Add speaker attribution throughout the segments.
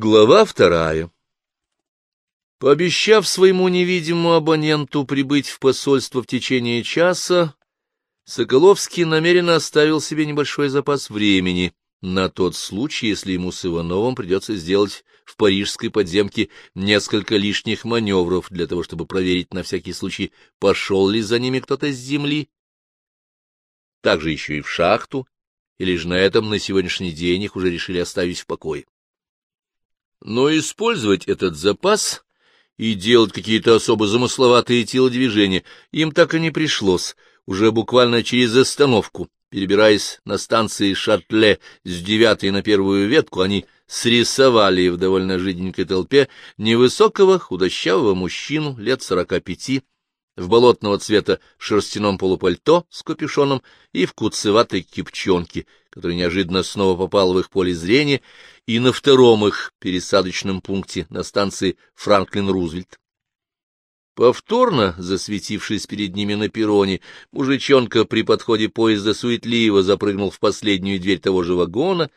Speaker 1: Глава вторая Пообещав своему невидимому абоненту прибыть в посольство в течение часа, Соколовский намеренно оставил себе небольшой запас времени на тот случай, если ему с Ивановым придется сделать в парижской подземке несколько лишних маневров для того, чтобы проверить на всякий случай, пошел ли за ними кто-то с земли, также еще и в шахту, или же на этом на сегодняшний день их уже решили оставить в покое. Но использовать этот запас и делать какие-то особо замысловатые телодвижения им так и не пришлось, уже буквально через остановку, перебираясь на станции Шатле с девятой на первую ветку, они срисовали в довольно жиденькой толпе невысокого худощавого мужчину лет сорока пяти, в болотного цвета шерстяном полупальто с капюшоном и в куцеватой кипчонке, который неожиданно снова попал в их поле зрения, и на втором их пересадочном пункте на станции Франклин-Рузвельт. Повторно, засветившись перед ними на перроне, мужичонка при подходе поезда суетливо запрыгнул в последнюю дверь того же вагона,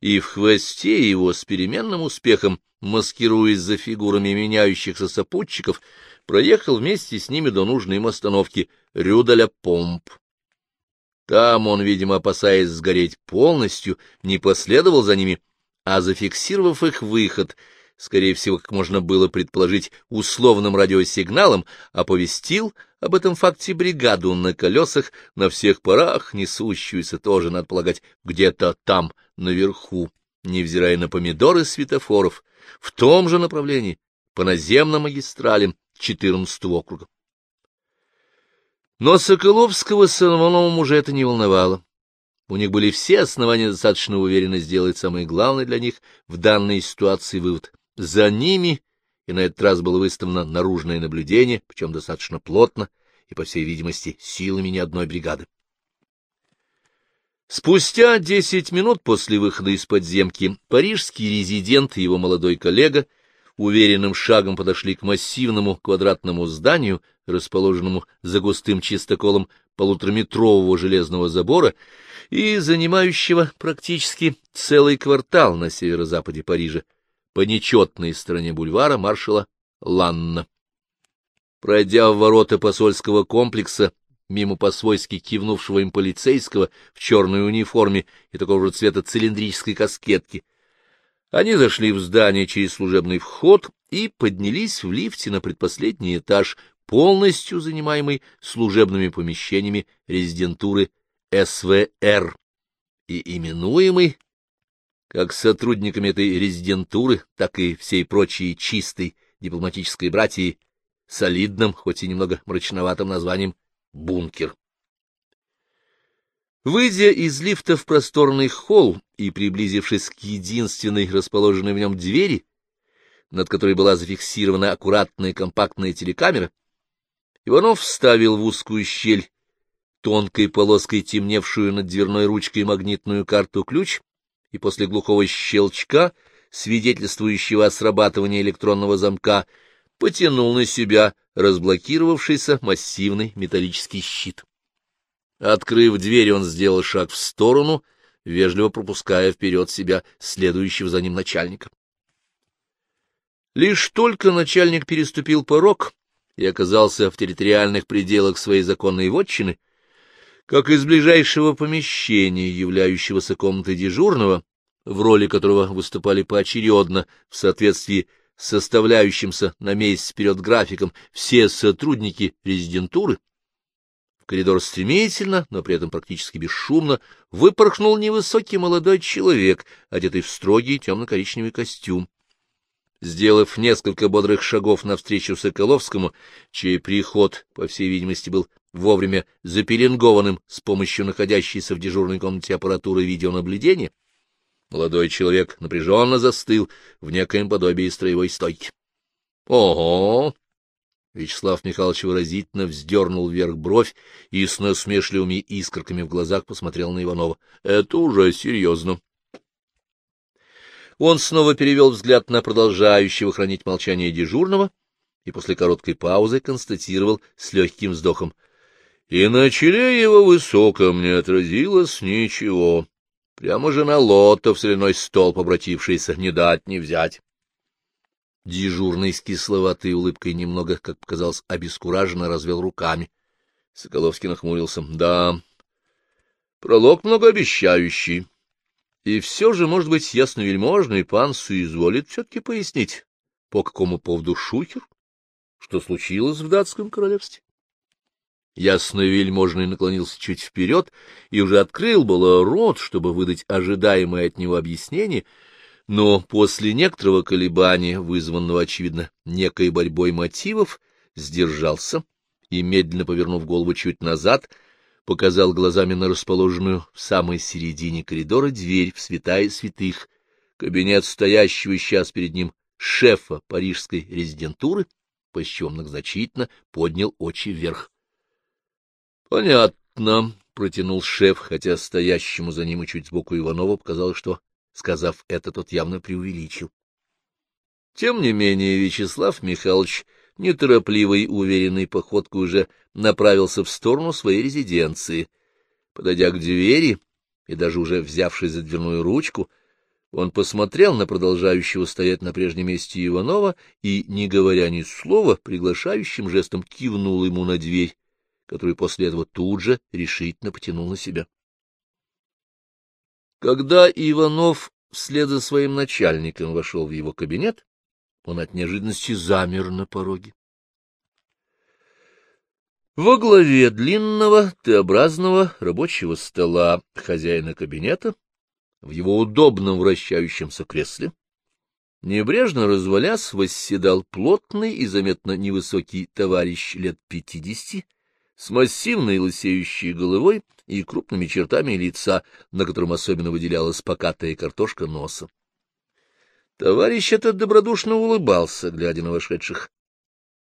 Speaker 1: и в хвосте его с переменным успехом, маскируясь за фигурами меняющихся сопутчиков, проехал вместе с ними до нужной им остановки Рюдаля-Помп. Там он, видимо, опасаясь сгореть полностью, не последовал за ними, а, зафиксировав их выход, скорее всего, как можно было предположить, условным радиосигналом, оповестил об этом факте бригаду на колесах на всех парах, несущуюся тоже, надо полагать, где-то там, наверху, невзирая на помидоры светофоров, в том же направлении, по наземным магистралям, 14 округа. Но Соколовского с Ивановым уже это не волновало. У них были все основания достаточно уверенно сделать самое главное для них в данной ситуации вывод. За ними, и на этот раз было выставлено наружное наблюдение, причем достаточно плотно и, по всей видимости, силами ни одной бригады. Спустя десять минут после выхода из подземки парижский резидент и его молодой коллега уверенным шагом подошли к массивному квадратному зданию, расположенному за густым чистоколом полутораметрового железного забора и занимающего практически целый квартал на северо-западе Парижа, по нечетной стороне бульвара маршала Ланна. Пройдя в ворота посольского комплекса, мимо по-свойски кивнувшего им полицейского в черной униформе и такого же цвета цилиндрической каскетки, они зашли в здание через служебный вход и поднялись в лифте на предпоследний этаж, полностью занимаемый служебными помещениями резидентуры СВР и именуемый как сотрудниками этой резидентуры, так и всей прочей чистой дипломатической братьей солидным, хоть и немного мрачноватым названием «бункер». Выйдя из лифта в просторный холл и приблизившись к единственной расположенной в нем двери, над которой была зафиксирована аккуратная компактная телекамера, Иванов вставил в узкую щель тонкой полоской темневшую над дверной ручкой магнитную карту ключ и после глухого щелчка, свидетельствующего о срабатывании электронного замка, потянул на себя разблокировавшийся массивный металлический щит. Открыв дверь, он сделал шаг в сторону, вежливо пропуская вперед себя следующего за ним начальника. Лишь только начальник переступил порог и оказался в территориальных пределах своей законной вотчины, как из ближайшего помещения, являющегося комнатой дежурного, в роли которого выступали поочередно в соответствии с составляющимся на месяц вперед графиком все сотрудники резидентуры, коридор стремительно, но при этом практически бесшумно, выпорхнул невысокий молодой человек, одетый в строгий темно-коричневый костюм. Сделав несколько бодрых шагов навстречу Соколовскому, чей приход, по всей видимости, был вовремя запеленгованным с помощью находящейся в дежурной комнате аппаратуры видеонаблюдения, молодой человек напряженно застыл в некоем подобии строевой стойки. — Ого! Вячеслав Михайлович выразительно вздернул вверх бровь и с насмешливыми искорками в глазах посмотрел на Иванова. — Это уже серьезно. Он снова перевел взгляд на продолжающего хранить молчание дежурного и после короткой паузы констатировал с легким вздохом. — И на челе его высоком не отразилось ничего. Прямо же на лото в соляной столб обратившийся, не дать не взять. Дежурный с кисловатой улыбкой немного, как показалось, обескураженно развел руками. Соколовский нахмурился. — Да, пролог многообещающий. И все же, может быть, ясновельможный пан соизволит все-таки пояснить, по какому поводу шухер, что случилось в датском королевстве. Ясновельможный наклонился чуть вперед и уже открыл было рот, чтобы выдать ожидаемое от него объяснение, но после некоторого колебания, вызванного, очевидно, некой борьбой мотивов, сдержался и, медленно повернув голову чуть назад, показал глазами на расположенную в самой середине коридора дверь в святая святых, кабинет стоящего сейчас перед ним шефа парижской резидентуры, после чего многозначительно поднял очи вверх. — Понятно, — протянул шеф, хотя стоящему за ним и чуть сбоку Иванова показалось, что, сказав это, тот явно преувеличил. Тем не менее Вячеслав Михайлович неторопливой, уверенной походкой уже направился в сторону своей резиденции. Подойдя к двери и даже уже взявшись за дверную ручку, он посмотрел на продолжающего стоять на прежнем месте Иванова и, не говоря ни слова, приглашающим жестом кивнул ему на дверь, который после этого тут же решительно потянул на себя. Когда Иванов вслед за своим начальником вошел в его кабинет, он от неожиданности замер на пороге. Во главе длинного Т-образного рабочего стола хозяина кабинета, в его удобном вращающемся кресле, небрежно развалясь, восседал плотный и заметно невысокий товарищ лет пятидесяти, с массивной лысеющей головой и крупными чертами лица, на котором особенно выделялась покатая картошка носа. Товарищ этот добродушно улыбался, глядя на вошедших.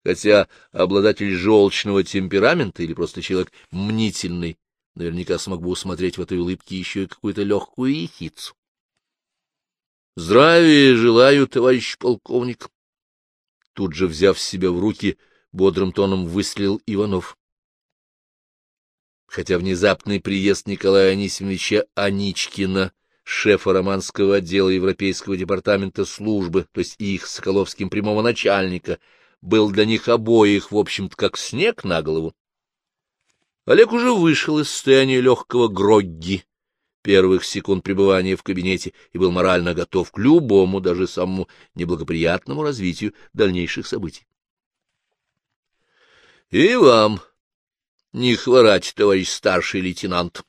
Speaker 1: Хотя обладатель желчного темперамента или просто человек мнительный наверняка смог бы усмотреть в этой улыбке еще и какую-то легкую ехицу. — Здравия желаю, товарищ полковник! Тут же, взяв себя в руки, бодрым тоном выстрелил Иванов хотя внезапный приезд Николая Анисимовича Аничкина, шефа романского отдела Европейского департамента службы, то есть их Соколовским прямого начальника, был для них обоих, в общем-то, как снег на голову. Олег уже вышел из состояния легкого грогги первых секунд пребывания в кабинете и был морально готов к любому, даже самому неблагоприятному развитию дальнейших событий. — И вам, — Не хворать, товарищ старший лейтенант!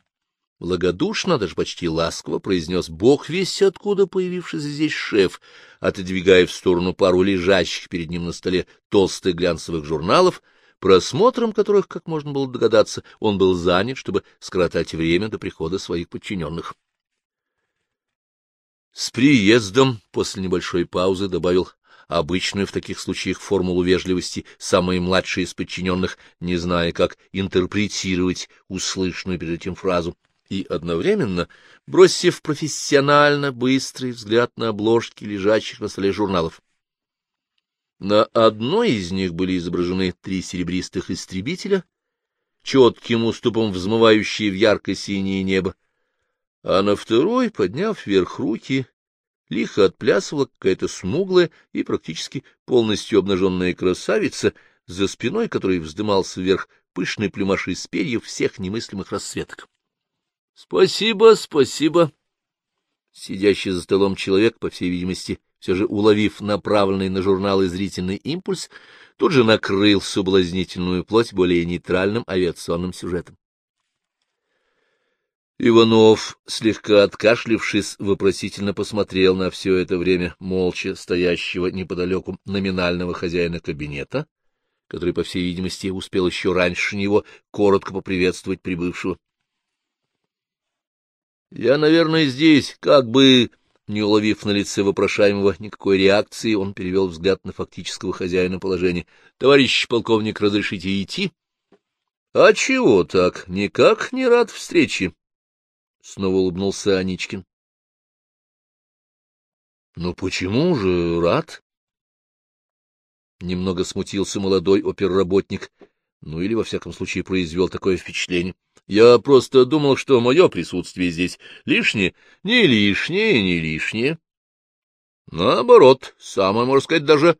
Speaker 1: Благодушно, даже почти ласково произнес бог весь откуда появившийся здесь шеф, отодвигая в сторону пару лежащих перед ним на столе толстых глянцевых журналов, просмотром которых, как можно было догадаться, он был занят, чтобы скоротать время до прихода своих подчиненных. С приездом после небольшой паузы добавил обычную в таких случаях формулу вежливости самые младшие из подчиненных, не зная, как интерпретировать услышанную перед этим фразу, и одновременно, бросив профессионально быстрый взгляд на обложки лежащих на столе журналов. На одной из них были изображены три серебристых истребителя, четким уступом взмывающие в ярко-синее небо, а на второй, подняв вверх руки, лихо отплясывала какая-то смуглая и практически полностью обнаженная красавица, за спиной которой вздымался вверх пышный плюмаш из перьев всех немыслимых расцветок. — Спасибо, спасибо! Сидящий за столом человек, по всей видимости, все же уловив направленный на журналы зрительный импульс, тут же накрыл соблазнительную плоть более нейтральным авиационным сюжетом. Иванов, слегка откашлившись, вопросительно посмотрел на все это время молча стоящего неподалеку номинального хозяина кабинета, который, по всей видимости, успел еще раньше него коротко поприветствовать прибывшего. — Я, наверное, здесь, как бы... Не уловив на лице вопрошаемого никакой реакции, он перевел взгляд на фактического хозяина положения. — Товарищ полковник, разрешите идти? — А чего так? Никак не рад встрече. — снова улыбнулся Аничкин. — Ну почему же рад? Немного смутился молодой оперработник, ну или, во всяком случае, произвел такое впечатление. Я просто думал, что мое присутствие здесь лишнее, не лишнее, не лишнее. Наоборот, самое, можно сказать, даже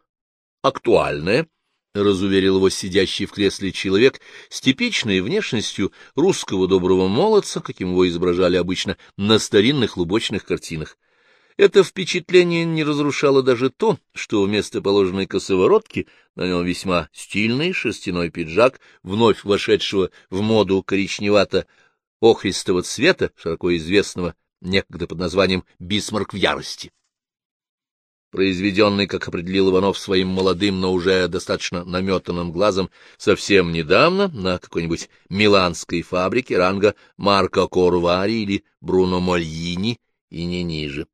Speaker 1: актуальное, — разуверил его сидящий в кресле человек с типичной внешностью русского доброго молодца, каким его изображали обычно на старинных лубочных картинах. Это впечатление не разрушало даже то, что вместо положенной косоворотки на нем весьма стильный шерстяной пиджак, вновь вошедшего в моду коричневато-охристого цвета, широко известного некогда под названием «Бисмарк в ярости» произведенный, как определил Иванов своим молодым, но уже достаточно наметанным глазом, совсем недавно на какой-нибудь миланской фабрике ранга Марко Корвари или Бруно Мольини и не ниже.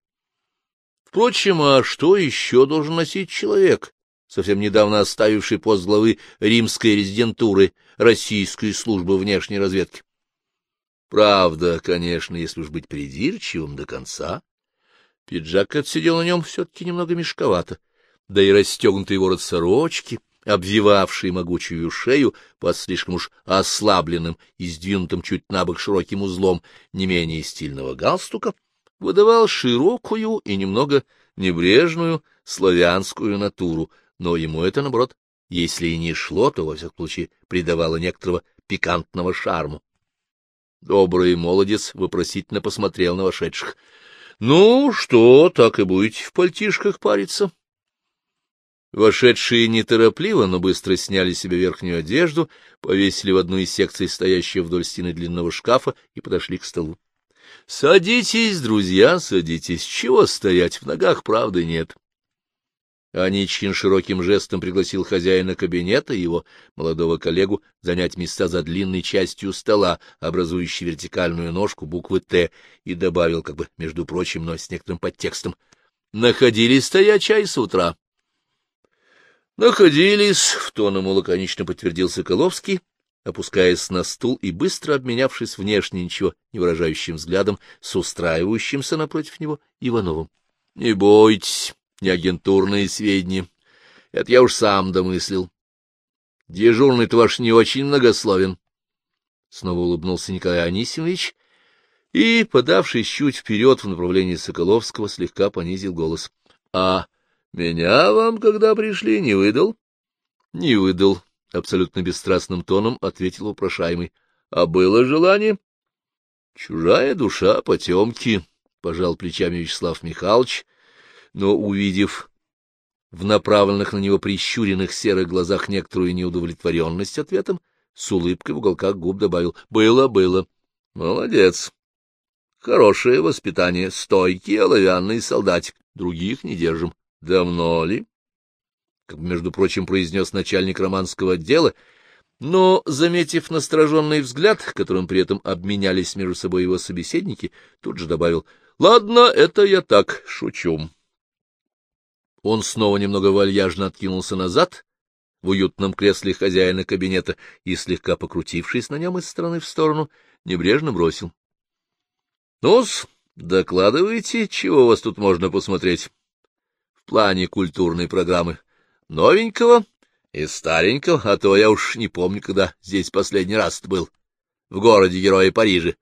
Speaker 1: Впрочем, а что еще должен носить человек, совсем недавно оставивший пост главы римской резидентуры Российской службы внешней разведки? Правда, конечно, если уж быть придирчивым до конца, Пиджак отсидел на нем все-таки немного мешковато, да и расстегнутый ворот сорочки, обвивавший могучую шею под слишком уж ослабленным и сдвинутым чуть набок широким узлом не менее стильного галстука, выдавал широкую и немного небрежную славянскую натуру, но ему это, наоборот, если и не шло, то, во всяком случае, придавало некоторого пикантного шарму. Добрый молодец вопросительно посмотрел на вошедших —— Ну, что, так и будете в пальтишках париться? Вошедшие неторопливо, но быстро сняли себе верхнюю одежду, повесили в одну из секций, стоящую вдоль стены длинного шкафа, и подошли к столу. — Садитесь, друзья, садитесь. Чего стоять? В ногах правды нет. Аничкин широким жестом пригласил хозяина кабинета и его молодого коллегу занять места за длинной частью стола, образующей вертикальную ножку буквы «Т», и добавил, как бы, между прочим, но с некоторым подтекстом, «Находились-то я чай с утра». «Находились», — в тон ему лаконично подтвердил Соколовский, опускаясь на стул и быстро обменявшись внешне ничего не выражающим взглядом с устраивающимся напротив него Ивановым. — Не бойтесь, не агентурные сведения. Это я уж сам домыслил. Дежурный-то ваш не очень многословен. Снова улыбнулся Николай Анисимович и, подавшись чуть вперед в направлении Соколовского, слегка понизил голос. — А меня вам, когда пришли, не выдал? — Не выдал, — абсолютно бесстрастным тоном ответил упрошаемый. — А было желание? — Чужая душа потемки, — пожал плечами Вячеслав Михайлович, — но, увидев в направленных на него прищуренных серых глазах некоторую неудовлетворенность ответом, с улыбкой в уголках губ добавил «Было, было». «Молодец. Хорошее воспитание, стойкий оловянный солдатик. Других не держим. Давно ли?» Как, между прочим, произнес начальник романского отдела, но, заметив настороженный взгляд, которым при этом обменялись между собой его собеседники, тут же добавил «Ладно, это я так, шучу». Он снова немного вальяжно откинулся назад в уютном кресле хозяина кабинета и, слегка покрутившись на нем из стороны в сторону, небрежно бросил. — Ну-с, докладывайте, чего у вас тут можно посмотреть в плане культурной программы. Новенького и старенького, а то я уж не помню, когда здесь последний раз был, в городе Героя Парижа.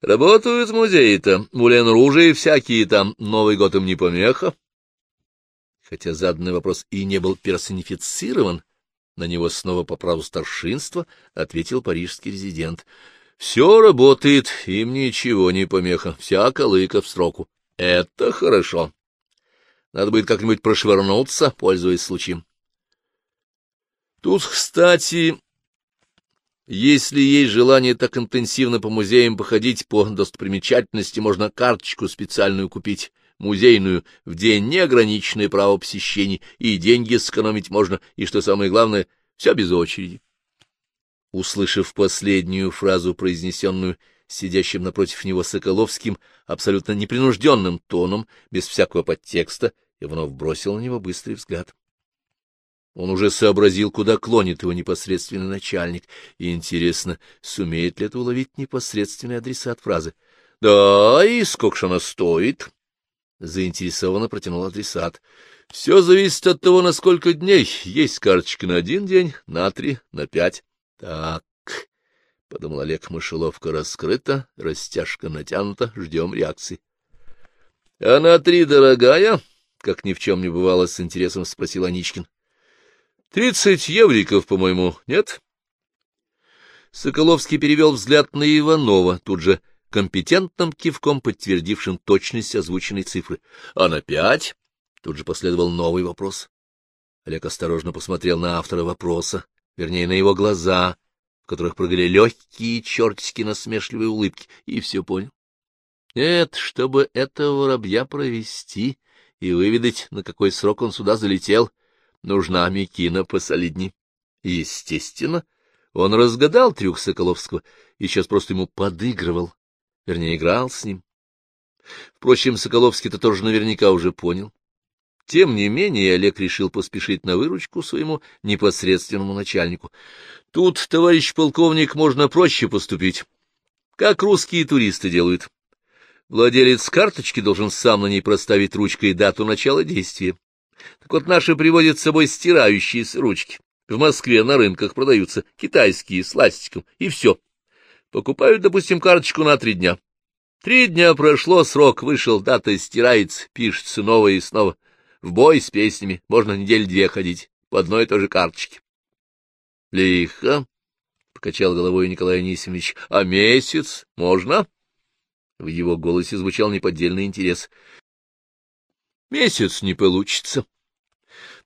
Speaker 1: Работают музеи-то, Мулен-Ружи и всякие там, Новый год им не помеха. Хотя заданный вопрос и не был персонифицирован, на него снова по праву старшинства ответил парижский резидент. — Все работает, им ничего не помеха, вся колыка в сроку. Это хорошо. Надо будет как-нибудь прошвырнуться, пользуясь случаем. Тут, кстати, если есть желание так интенсивно по музеям походить, по достопримечательности можно карточку специальную купить музейную в день неограниченное право посещений, и деньги сэкономить можно, и, что самое главное, все без очереди. Услышав последнюю фразу, произнесенную сидящим напротив него Соколовским, абсолютно непринужденным тоном, без всякого подтекста, Иванов бросил на него быстрый взгляд. Он уже сообразил, куда клонит его непосредственный начальник, и интересно, сумеет ли это уловить непосредственный адресат фразы. — Да, и сколько же она стоит? — заинтересованно протянул адресат. — Все зависит от того, на сколько дней. Есть карточка на один день, на три, на пять. — Так, — подумал Олег, — мышеловка раскрыта, растяжка натянута, ждем реакции. — Она три дорогая? — как ни в чем не бывало, с интересом спросил Аничкин. — Тридцать евриков, по-моему, нет? Соколовский перевел взгляд на Иванова, тут же компетентным кивком подтвердившим точность озвученной цифры. — А на пять? Тут же последовал новый вопрос. Олег осторожно посмотрел на автора вопроса, вернее, на его глаза, в которых прыгали легкие чертики насмешливой улыбки, и все понял. Нет, чтобы этого воробья провести и выведать, на какой срок он сюда залетел, нужна Микина посолидней. Естественно, он разгадал трюк Соколовского и сейчас просто ему подыгрывал, вернее, играл с ним. Впрочем, Соколовский-то тоже наверняка уже понял. Тем не менее, Олег решил поспешить на выручку своему непосредственному начальнику. Тут, товарищ полковник, можно проще поступить, как русские туристы делают. Владелец карточки должен сам на ней проставить ручкой дату начала действия. Так вот, наши приводят с собой стирающиеся ручки. В Москве на рынках продаются китайские с ластиком, и все. Покупают, допустим, карточку на три дня. Три дня прошло, срок вышел, дата стирается, пишется снова и снова. В бой с песнями можно недель две ходить, по одной и той же карточке. — Лихо, — покачал головой Николай Анисимович, — а месяц можно? В его голосе звучал неподдельный интерес. — Месяц не получится.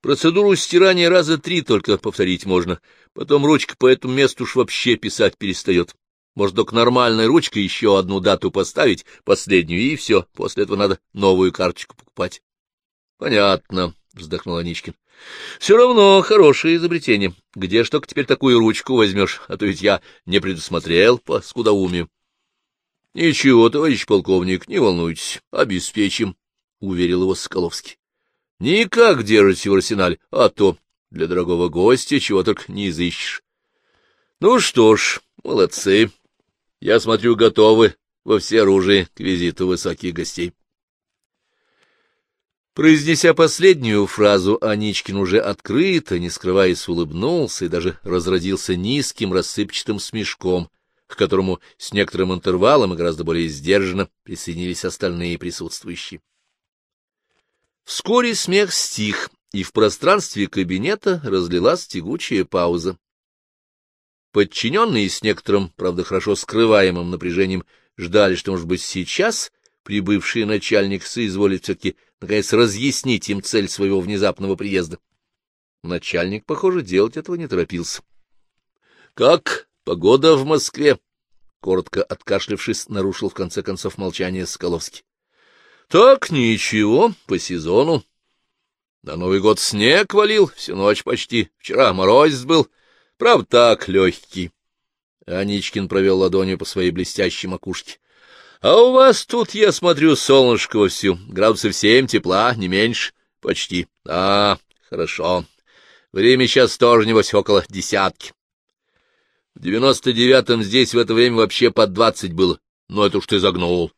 Speaker 1: Процедуру стирания раза три только повторить можно. Потом ручка по этому месту уж вообще писать перестает. Может, только нормальной ручкой еще одну дату поставить, последнюю, и все. После этого надо новую карточку покупать. — Понятно, — вздохнул Аничкин. — Все равно хорошее изобретение. Где ж только теперь такую ручку возьмешь, а то ведь я не предусмотрел по скудоумию. — Ничего, товарищ полковник, не волнуйтесь, обеспечим, — уверил его Соколовский. Никак держите в арсенале, а то для дорогого гостя чего только не изыщешь. Ну что ж, молодцы. Я смотрю, готовы во все оружие к визиту высоких гостей. Произнеся последнюю фразу, Аничкин уже открыто, не скрываясь, улыбнулся и даже разродился низким рассыпчатым смешком, к которому с некоторым интервалом и гораздо более сдержанно присоединились остальные присутствующие. Вскоре смех стих, и в пространстве кабинета разлилась тягучая пауза. Подчиненные с некоторым, правда, хорошо скрываемым напряжением ждали, что, может быть, сейчас прибывший начальник соизволит все-таки, наконец, разъяснить им цель своего внезапного приезда. Начальник, похоже, делать этого не торопился. — Как погода в Москве? — коротко откашлявшись, нарушил в конце концов молчание Соколовский. Так, ничего, по сезону. На Новый год снег валил, всю ночь почти. Вчера морозец был. Правда, так, легкий. Аничкин провел ладонью по своей блестящей макушке. — А у вас тут, я смотрю, солнышко вовсю. Градусов семь тепла, не меньше. Почти. А, хорошо. Время сейчас тоже, небось, около десятки. В девяносто девятом здесь в это время вообще под двадцать было. Но это уж ты загнул.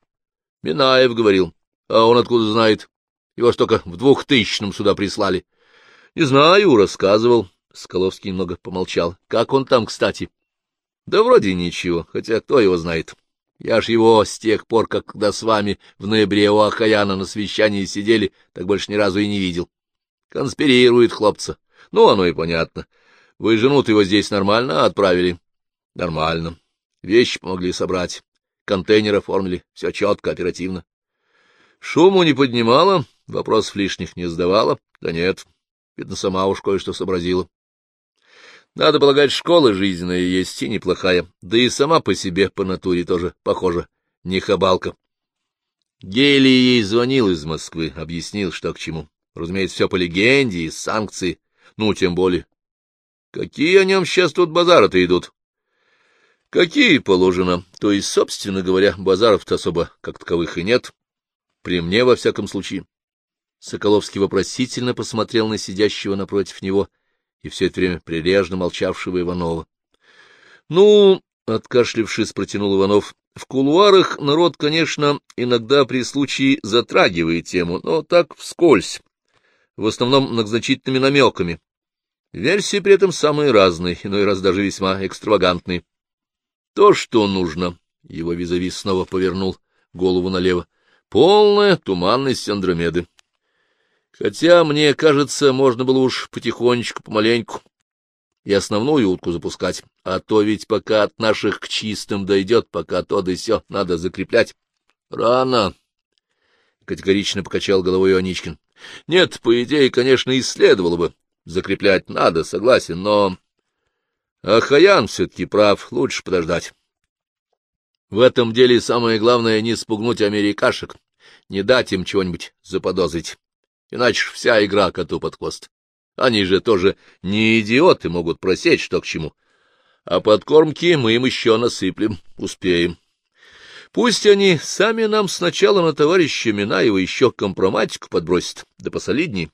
Speaker 1: Минаев говорил. А он откуда знает? Его ж только в двухтысячном сюда прислали. — Не знаю, рассказывал. Скаловский немного помолчал. — Как он там, кстати? — Да вроде ничего, хотя кто его знает. Я ж его с тех пор, как когда с вами в ноябре у Ахаяна на совещании сидели, так больше ни разу и не видел. Конспирирует хлопца. Ну, оно и понятно. Вы жену-то его здесь нормально отправили? — Нормально. Вещи помогли собрать. Контейнер оформили. Все четко, оперативно. Шуму не поднимала, вопросов лишних не задавала. Да нет, видно, сама уж кое-что сообразила. Надо полагать, школа жизненная есть и неплохая, да и сама по себе, по натуре тоже, похожа, не хабалка. Гели ей звонил из Москвы, объяснил, что к чему. Разумеется, все по легенде, и санкции, ну, тем более. Какие о нем сейчас тут базары-то идут? Какие положено, то есть, собственно говоря, базаров-то особо как таковых и нет. При мне, во всяком случае. Соколовский вопросительно посмотрел на сидящего напротив него и все это время прилежно молчавшего Иванова. — Ну, — откашлившись, протянул Иванов, — в кулуарах народ, конечно, иногда при случае затрагивает тему, но так вскользь, в основном многозначительными намеками. Версии при этом самые разные, иной раз даже весьма экстравагантные. То, что нужно. Его визави снова повернул голову налево. Полная туманность Андромеды. Хотя, мне кажется, можно было уж потихонечку, помаленьку и основную утку запускать, а то ведь пока от наших к чистым дойдет, пока то да сё, надо закреплять. Рано, — категорично покачал головой Аничкин. Нет, по идее, конечно, и следовало бы. Закреплять надо, согласен, но... Ахаян все-таки прав, лучше подождать. В этом деле самое главное — не спугнуть америкашек, не дать им чего-нибудь заподозрить. Иначе вся игра коту под хвост. Они же тоже не идиоты, могут просечь, что к чему. А подкормки мы им еще насыплем, успеем. Пусть они сами нам сначала на товарища Минаева еще компроматику подбросят, да посолидней.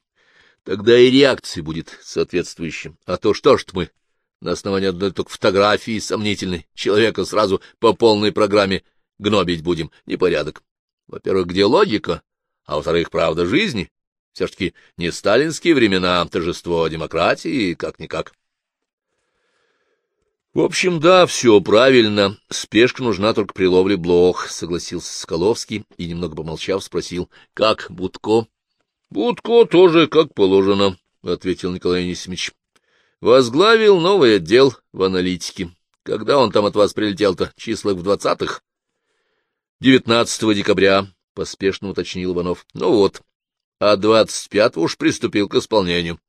Speaker 1: Тогда и реакция будет соответствующим. А то что ж мы на основании одной только фотографии сомнительной человека сразу по полной программе гнобить будем? Непорядок. Во-первых, где логика? А во-вторых, правда жизни. Все-таки не сталинские времена, торжество демократии, как-никак. — В общем, да, все правильно. Спешка нужна только при ловле блох, — согласился Скаловский и, немного помолчав, спросил, — как Будко? — Будко тоже как положено, — ответил Николай Анисимович. — Возглавил новый отдел в аналитике. Когда он там от вас прилетел-то? Числах в двадцатых? — Девятнадцатого декабря, — поспешно уточнил Иванов. — Ну вот, а двадцать пятого уж приступил к исполнению.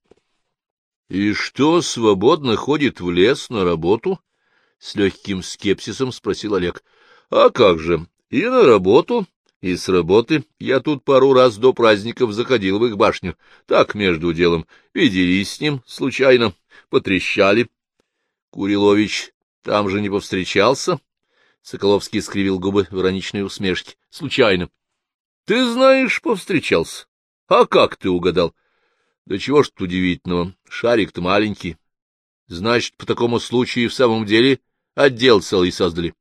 Speaker 1: — И что, свободно ходит в лес на работу? — с легким скепсисом спросил Олег. — А как же, и на работу, и с работы. Я тут пару раз до праздников заходил в их башню. Так, между делом, виделись с ним случайно, потрещали. Курилович там же не повстречался? Соколовский скривил губы в ироничной усмешке. — Случайно. — Ты знаешь, повстречался. А как ты угадал? Да чего ж тут удивительного, шарик-то маленький. Значит, по такому случаю в самом деле отдел целый создали.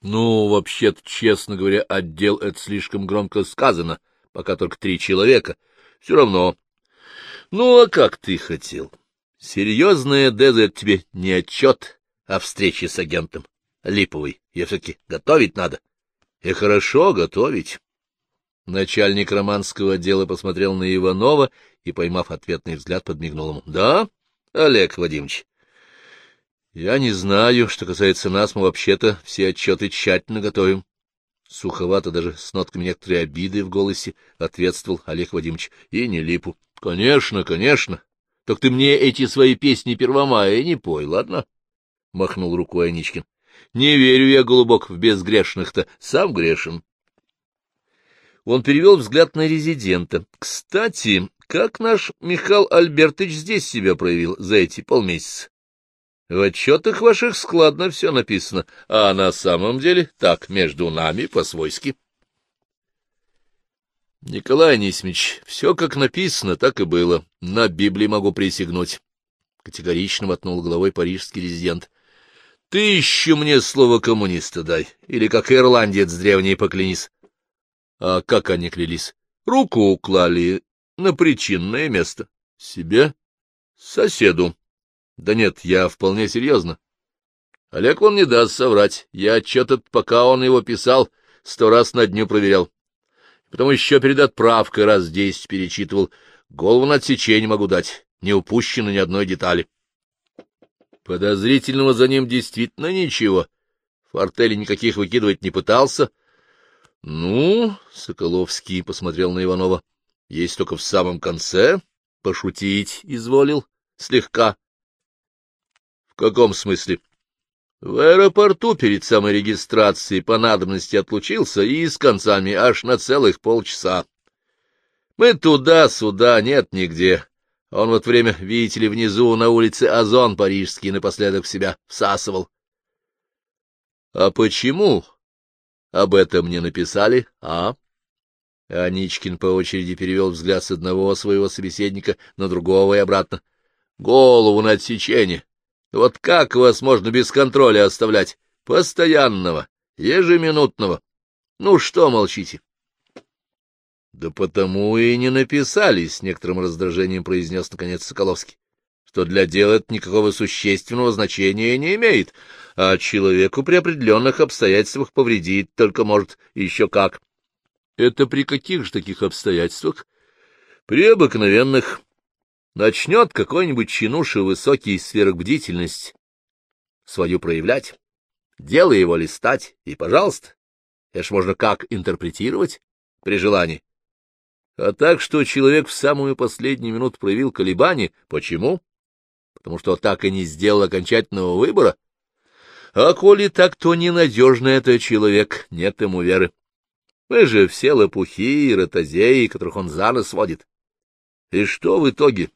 Speaker 1: Ну, вообще-то, честно говоря, отдел — это слишком громко сказано, пока только три человека. Все равно. Ну, а как ты хотел? Серьезная Деза — тебе не отчет о встрече с агентом. Липовый. Ее все-таки готовить надо. И хорошо готовить. Начальник романского отдела посмотрел на Иванова и, поймав ответный взгляд, подмигнул ему. — Да, Олег Вадимович? — Я не знаю. Что касается нас, мы вообще-то все отчеты тщательно готовим. Суховато, даже с нотками некоторой обиды в голосе, ответствовал Олег Вадимович. — И не липу. — Конечно, конечно. Так ты мне эти свои песни Первомая не пой, ладно? — махнул рукой Аничкин. — Не верю я, голубок, в безгрешных-то. Сам грешен. Он перевел взгляд на резидента. — Кстати, как наш Михаил Альбертович здесь себя проявил за эти полмесяца? В отчетах ваших складно все написано, а на самом деле так, между нами, по-свойски. Николай Анисимович, все как написано, так и было. На Библии могу присягнуть. Категорично мотнул головой парижский резидент. Ты еще мне слово коммуниста дай, или как ирландец древний поклянись. А как они клялись? Руку уклали на причинное место. Себе? Соседу. Да нет, я вполне серьезно. Олег он не даст соврать. Я отчет этот, пока он его писал, сто раз на дню проверял. Потом еще перед отправкой раз десять перечитывал. Голову на отсечение могу дать. Не упущено ни одной детали. Подозрительного за ним действительно ничего. Фортели никаких выкидывать не пытался, — ну, Соколовский посмотрел на Иванова. Есть только в самом конце. Пошутить изволил. Слегка. В каком смысле? В аэропорту перед самой регистрацией по надобности отлучился и с концами аж на целых полчаса. Мы туда-сюда, нет нигде. Он вот время, видите ли, внизу на улице Озон парижский напоследок себя всасывал. — А почему об этом не написали, а? Аничкин по очереди перевел взгляд с одного своего собеседника на другого и обратно. Голову на отсечение. Вот как вас можно без контроля оставлять? Постоянного, ежеминутного. Ну что молчите? — Да потому и не написали, — с некоторым раздражением произнес наконец Соколовский. — что для дела это никакого существенного значения не имеет, а человеку при определенных обстоятельствах повредить только может еще как. Это при каких же таких обстоятельствах? При обыкновенных. Начнет какой-нибудь чинуша высокий сверхбдительность свою проявлять, дело его листать, и, пожалуйста, это ж можно как интерпретировать при желании. А так, что человек в самую последнюю минуту проявил колебания. Почему? Потому что так и не сделал окончательного выбора. А коли так, то ненадежно это человек, нет ему веры. Мы же все лопухи и ротозеи, которых он за нос водит. И что в итоге?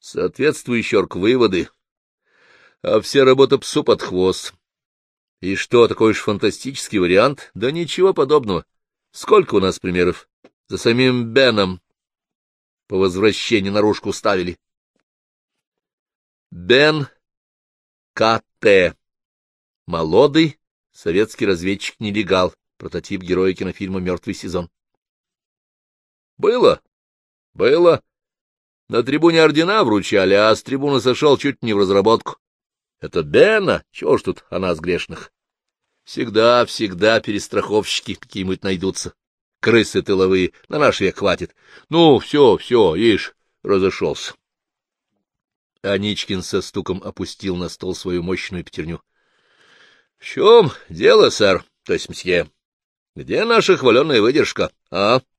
Speaker 1: Соответствующие выводы. А вся работа псу под хвост. И что, такой уж фантастический вариант? Да ничего подобного. Сколько у нас примеров? За самим Беном по возвращении наружку ставили. Бен К.Т. Молодый советский разведчик-нелегал, прототип героя кинофильма «Мертвый сезон». Было, было. На трибуне ордена вручали, а с трибуны сошел чуть не в разработку. Это Бена? Чего ж тут о нас грешных? Всегда, всегда перестраховщики какие-нибудь найдутся. Крысы тыловые, на наш век хватит. Ну, все, все, ишь, разошелся. Аничкин со стуком опустил на стол свою мощную пятерню. — В чем дело, сэр, то есть мсье? Где наша хваленая выдержка, а? —